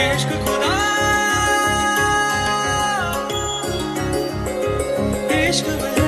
इश्क खुदा इश्क बना